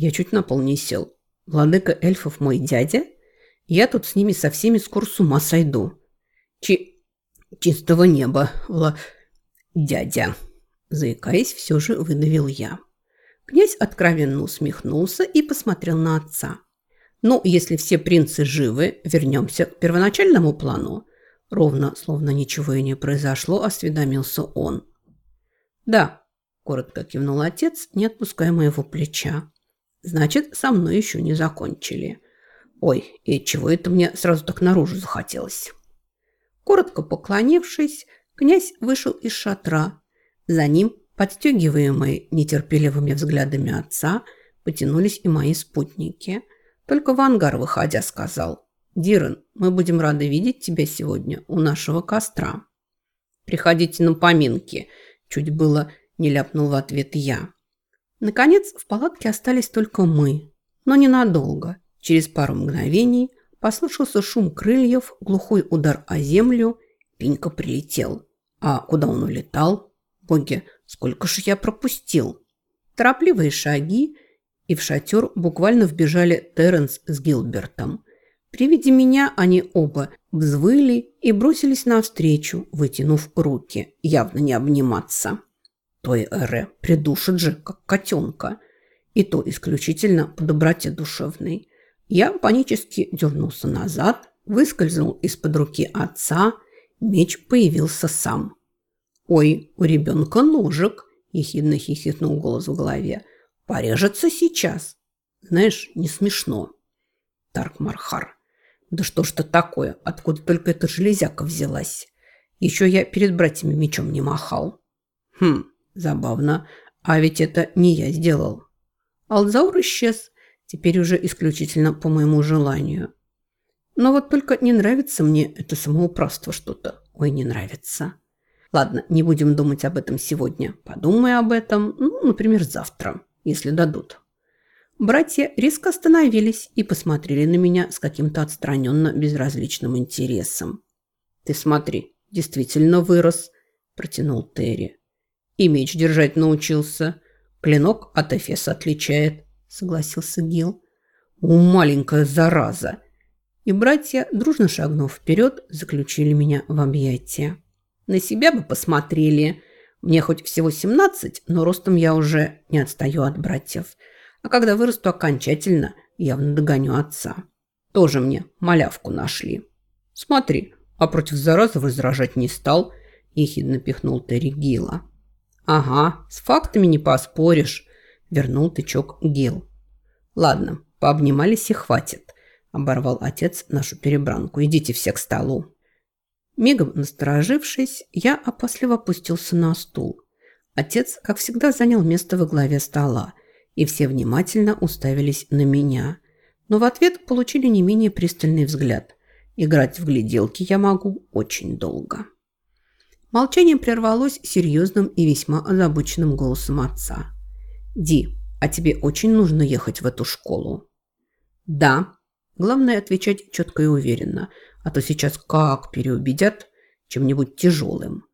Я чуть на пол не сел. Владыка эльфов мой дядя? Я тут с ними со всеми скоро с ума сойду. Чи... чистого неба, Вла... дядя. Заикаясь, все же выдавил я. Князь откровенно усмехнулся и посмотрел на отца. «Ну, если все принцы живы, вернемся к первоначальному плану». Ровно, словно ничего и не произошло, осведомился он. «Да», – коротко кивнул отец, не отпуская моего плеча. «Значит, со мной еще не закончили. Ой, и чего это мне сразу так наружу захотелось?» Коротко поклонившись, князь вышел из шатра. За ним, подстегиваемые нетерпеливыми взглядами отца, потянулись и мои спутники. Только в ангар, выходя, сказал, «Дирен, мы будем рады видеть тебя сегодня у нашего костра». «Приходите на поминки», – чуть было не ляпнул в ответ я. Наконец, в палатке остались только мы, но ненадолго. Через пару мгновений Послышался шум крыльев, глухой удар о землю. Пенька прилетел. А куда он улетал? Боги, сколько же я пропустил? Торопливые шаги, и в шатер буквально вбежали Терренс с Гилбертом. При виде меня они оба взвыли и бросились навстречу, вытянув руки, явно не обниматься. Той Эре придушит же, как котенка, и то исключительно по доброте душевной. Я панически дернулся назад, выскользнул из-под руки отца, меч появился сам. «Ой, у ребенка ножик!» – ехидно хихикнул голос в голове. «Порежется сейчас!» «Знаешь, не смешно!» Тарк-Мархар. «Да что ж это такое? Откуда только эта железяка взялась? Еще я перед братьями мечом не махал». «Хм, забавно. А ведь это не я сделал». Алзаур исчез, Теперь уже исключительно по моему желанию. Но вот только не нравится мне это самоуправство что-то. Ой, не нравится. Ладно, не будем думать об этом сегодня. Подумай об этом, ну, например, завтра, если дадут. Братья резко остановились и посмотрели на меня с каким-то отстраненно безразличным интересом. «Ты смотри, действительно вырос», – протянул Терри. «И меч держать научился. Клинок от Эфеса отличает согласился Гил. «У, маленькая зараза!» И братья, дружно шагнув вперед, заключили меня в объятия. На себя бы посмотрели. Мне хоть всего 17, но ростом я уже не отстаю от братьев. А когда вырасту окончательно, явно догоню отца. Тоже мне малявку нашли. Смотри, а против заразы возражать не стал, ехидно пихнул Терри Гила. Ага, с фактами не поспоришь. Вернул тычок Гил. «Ладно, пообнимались и хватит», – оборвал отец нашу перебранку. «Идите все к столу». Мигом насторожившись, я опасливо опустился на стул. Отец, как всегда, занял место во главе стола, и все внимательно уставились на меня. Но в ответ получили не менее пристальный взгляд. Играть в гляделки я могу очень долго. Молчание прервалось серьезным и весьма озабоченным голосом отца. «Ди, а тебе очень нужно ехать в эту школу?» «Да». Главное отвечать четко и уверенно, а то сейчас как переубедят чем-нибудь тяжелым.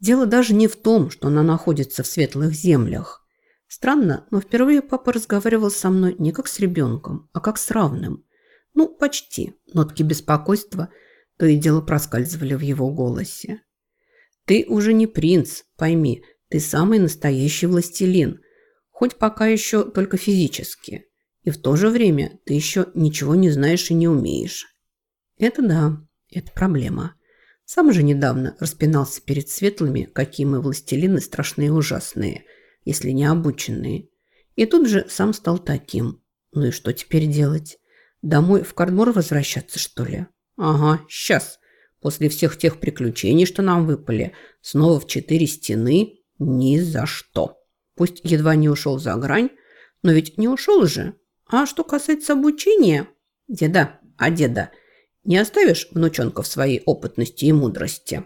Дело даже не в том, что она находится в светлых землях. Странно, но впервые папа разговаривал со мной не как с ребенком, а как с равным. Ну, почти. Нотки беспокойства то и дело проскальзывали в его голосе. «Ты уже не принц, пойми, ты самый настоящий властелин, хоть пока еще только физически. И в то же время ты еще ничего не знаешь и не умеешь. Это да, это проблема. Сам же недавно распинался перед светлыми, какие мы властелины страшные и ужасные, если не обученные. И тут же сам стал таким. Ну и что теперь делать? Домой в Кардмор возвращаться, что ли? Ага, сейчас. После всех тех приключений, что нам выпали, снова в четыре стены ни за что. Пусть едва не ушел за грань, но ведь не ушел же. А что касается обучения... Деда, а деда, не оставишь внучонка в своей опытности и мудрости?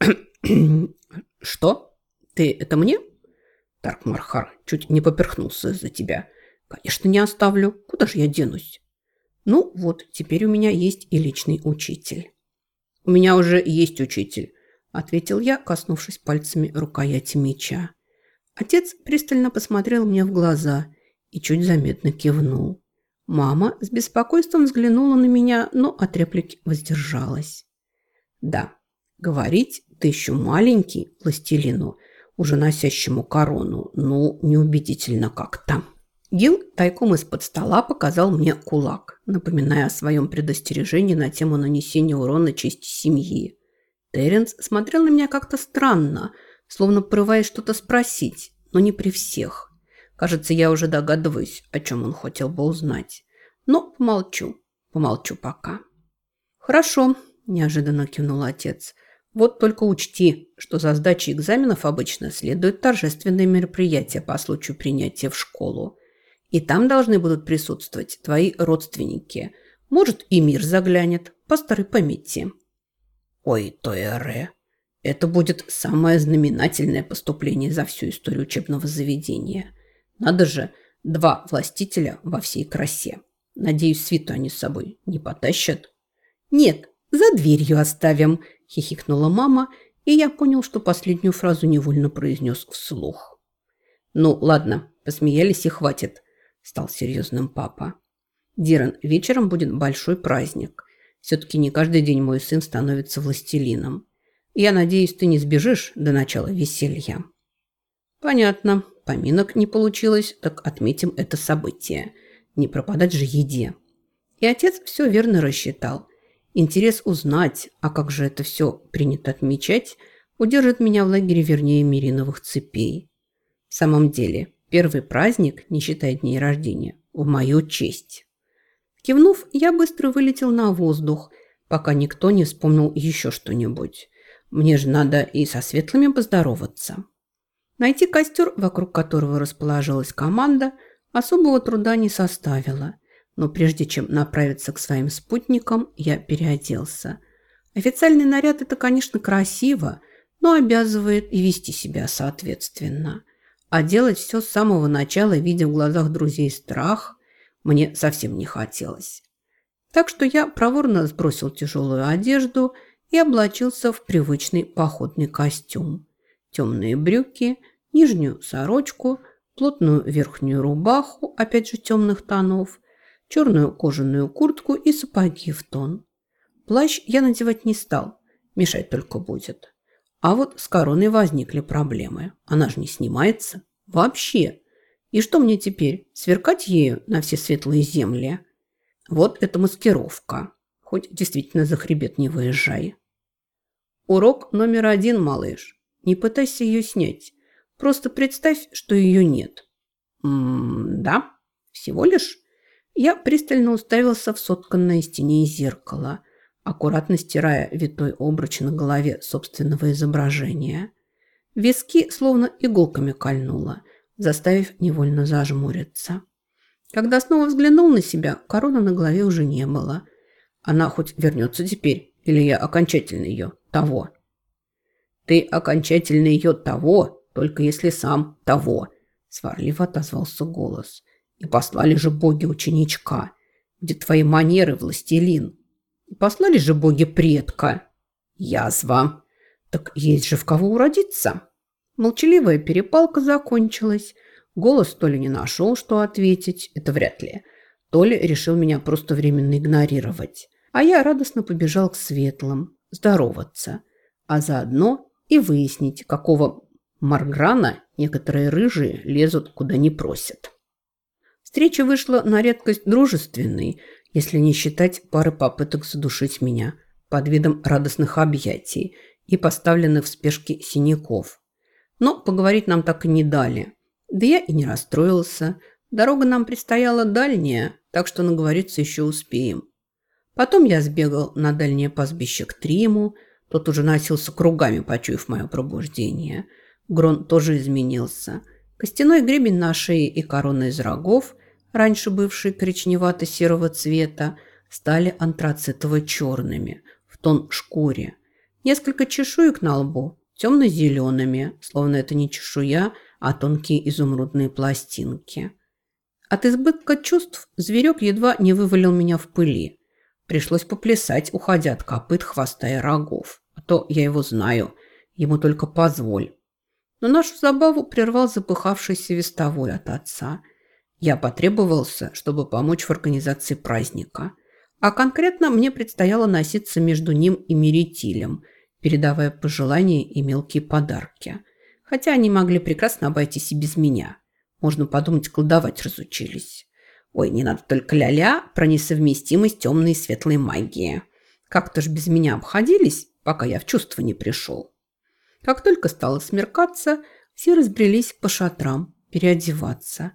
Что? Ты это мне? Тарк Мархар чуть не поперхнулся из-за тебя. Конечно, не оставлю. Куда же я денусь? Ну вот, теперь у меня есть и личный учитель. У меня уже есть учитель, ответил я, коснувшись пальцами рукояти меча. Отец пристально посмотрел мне в глаза и чуть заметно кивнул. Мама с беспокойством взглянула на меня, но от реплики воздержалась. Да, говорить ты еще маленький властелину, уже носящему корону, ну, неубедительно как-то. Гил тайком из-под стола показал мне кулак, напоминая о своем предостережении на тему нанесения урона чести семьи. Теренс смотрел на меня как-то странно, словно порываясь что-то спросить, но не при всех. Кажется, я уже догадываюсь, о чем он хотел бы узнать. Но помолчу, помолчу пока. «Хорошо», – неожиданно кивнул отец. «Вот только учти, что за сдачей экзаменов обычно следует торжественные мероприятия по случаю принятия в школу. И там должны будут присутствовать твои родственники. Может, и мир заглянет по старой памяти. Ой, Тойере, это будет самое знаменательное поступление за всю историю учебного заведения. Надо же, два властителя во всей красе. Надеюсь, свиту они с собой не потащат. Нет, за дверью оставим, хихикнула мама, и я понял, что последнюю фразу невольно произнес вслух. Ну, ладно, посмеялись и хватит стал серьезным папа. Диран, вечером будет большой праздник. Все-таки не каждый день мой сын становится властелином. Я надеюсь, ты не сбежишь до начала веселья. Понятно. Поминок не получилось, так отметим это событие. Не пропадать же еде. И отец все верно рассчитал. Интерес узнать, а как же это все принято отмечать, удержит меня в лагере вернее Мириновых цепей. В самом деле, Первый праздник, не считая дней рождения, в мою честь. Кивнув, я быстро вылетел на воздух, пока никто не вспомнил еще что-нибудь. Мне же надо и со светлыми поздороваться. Найти костер, вокруг которого расположилась команда, особого труда не составило. Но прежде чем направиться к своим спутникам, я переоделся. Официальный наряд – это, конечно, красиво, но обязывает и вести себя соответственно. А делать все с самого начала, видя в глазах друзей страх, мне совсем не хотелось. Так что я проворно сбросил тяжелую одежду и облачился в привычный походный костюм. Темные брюки, нижнюю сорочку, плотную верхнюю рубаху, опять же темных тонов, черную кожаную куртку и сапоги в тон. Плащ я надевать не стал, мешать только будет. А вот с короной возникли проблемы. Она же не снимается. Вообще. И что мне теперь, сверкать ею на все светлые земли? Вот это маскировка. Хоть действительно за хребет не выезжай. Урок номер один, малыш. Не пытайся ее снять. Просто представь, что ее нет. М -м да, всего лишь. Я пристально уставился в сотканное стене зеркало – аккуратно стирая витой обруч на голове собственного изображения. Виски словно иголками кольнуло, заставив невольно зажмуриться. Когда снова взглянул на себя, короны на голове уже не было. Она хоть вернется теперь, или я окончательно ее того? Ты окончательно ее того, только если сам того, сварливо отозвался голос. И послали же боги ученичка. Где твои манеры, властелин? Послали же боги предка. Язва. Так есть же в кого уродиться. Молчаливая перепалка закончилась. Голос то ли не нашел, что ответить, это вряд ли, то ли решил меня просто временно игнорировать. А я радостно побежал к светлым, здороваться, а заодно и выяснить, какого марграна некоторые рыжие лезут куда не просят. Встреча вышла на редкость дружественной, если не считать пары попыток задушить меня под видом радостных объятий и поставленных в спешке синяков. Но поговорить нам так и не дали. Да я и не расстроился. Дорога нам предстояла дальняя, так что наговориться еще успеем. Потом я сбегал на дальнее пастбище к Триму. Тот уже носился кругами, почуяв мое пробуждение. Грон тоже изменился. Костяной гребень на шее и корона из рогов раньше бывшие коричневато-серого цвета, стали антрацитово-черными, в тон шкуре. Несколько чешуек на лбу темно-зелеными, словно это не чешуя, а тонкие изумрудные пластинки. От избытка чувств зверек едва не вывалил меня в пыли. Пришлось поплясать, уходя от копыт, хвоста и рогов. А то я его знаю, ему только позволь. Но нашу забаву прервал запыхавшийся вестовой от отца – Я потребовался, чтобы помочь в организации праздника. А конкретно мне предстояло носиться между ним и Меритилем, передавая пожелания и мелкие подарки. Хотя они могли прекрасно обойтись и без меня. Можно подумать, колдовать разучились. Ой, не надо только ля-ля про несовместимость темной и светлой магии. Как-то ж без меня обходились, пока я в чувство не пришел. Как только стало смеркаться, все разбрелись по шатрам переодеваться.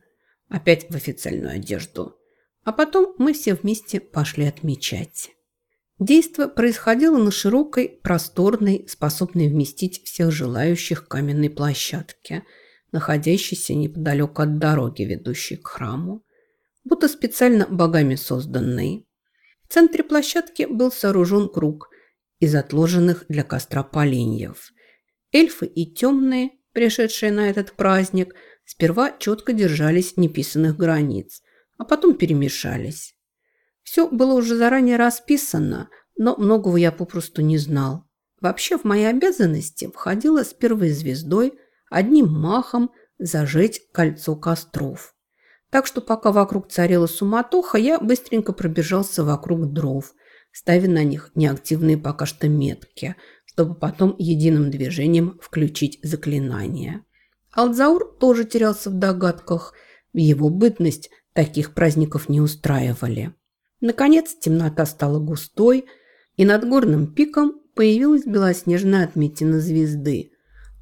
Опять в официальную одежду. А потом мы все вместе пошли отмечать. Действо происходило на широкой, просторной, способной вместить всех желающих каменной площадке, находящейся неподалеку от дороги, ведущей к храму, будто специально богами созданной. В центре площадки был сооружен круг из отложенных для костра поленьев. Эльфы и темные, пришедшие на этот праздник, сперва четко держались неписанных границ, а потом перемешались. Все было уже заранее расписано, но многого я попросту не знал. Вообще в мои обязанности входило с первой звездой одним махом зажечь кольцо костров. Так что пока вокруг царила суматоха, я быстренько пробежался вокруг дров, ставя на них неактивные пока что метки, чтобы потом единым движением включить заклинание. Алдзаур тоже терялся в догадках. В его бытность таких праздников не устраивали. Наконец темнота стала густой, и над горным пиком появилась белоснежная отметина звезды,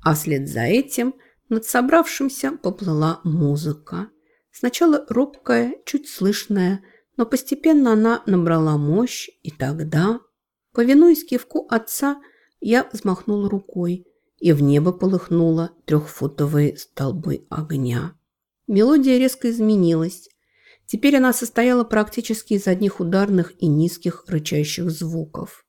а вслед за этим над собравшимся поплыла музыка. Сначала робкая, чуть слышная, но постепенно она набрала мощь, и тогда, повинуясь кивку отца, я взмахнула рукой, и в небо полыхнуло трехфутовые столбы огня. Мелодия резко изменилась. Теперь она состояла практически из одних ударных и низких рычащих звуков.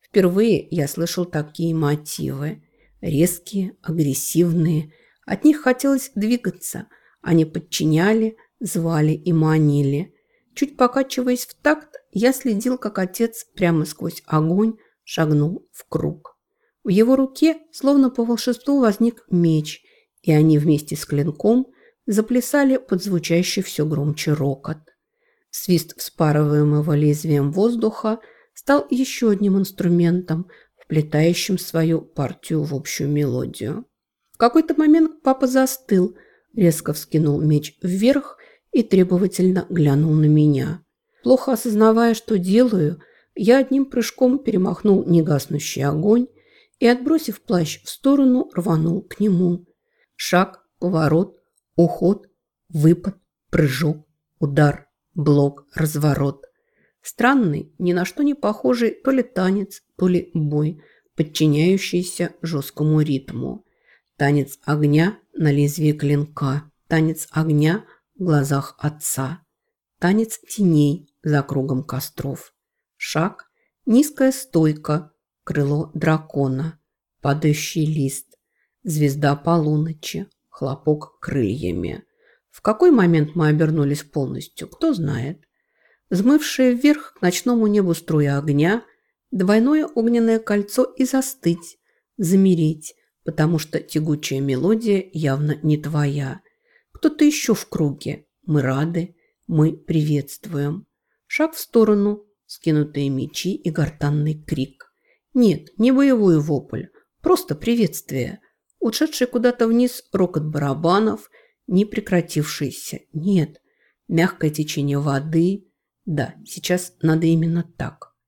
Впервые я слышал такие мотивы. Резкие, агрессивные. От них хотелось двигаться. Они подчиняли, звали и манили. Чуть покачиваясь в такт, я следил, как отец прямо сквозь огонь шагнул в круг. В его руке, словно по волшебству, возник меч, и они вместе с клинком заплясали под звучащий все громче рокот. Свист вспарываемого лезвием воздуха стал еще одним инструментом, вплетающим свою партию в общую мелодию. В какой-то момент папа застыл, резко вскинул меч вверх и требовательно глянул на меня. Плохо осознавая, что делаю, я одним прыжком перемахнул негаснущий огонь и, отбросив плащ в сторону, рванул к нему. Шаг, поворот, уход, выпад, прыжок, удар, блок, разворот. Странный, ни на что не похожий то ли танец, то ли бой, подчиняющийся жесткому ритму. Танец огня на лезвии клинка, танец огня – в глазах отца. Танец теней за кругом костров. Шаг, низкая стойка, крыло дракона, падающий лист, звезда полуночи, хлопок крыльями. В какой момент мы обернулись полностью, кто знает. Взмывшее вверх к ночному небу струя огня, двойное огненное кольцо и застыть, замереть, потому что тягучая мелодия явно не твоя. Кто-то еще в круге. Мы рады, мы приветствуем. Шаг в сторону, скинутые мечи и гортанный крик. Нет, не боевой вопль, просто приветствие. Ушедший куда-то вниз рокот барабанов, не прекратившийся. Нет, мягкое течение воды. Да, сейчас надо именно так.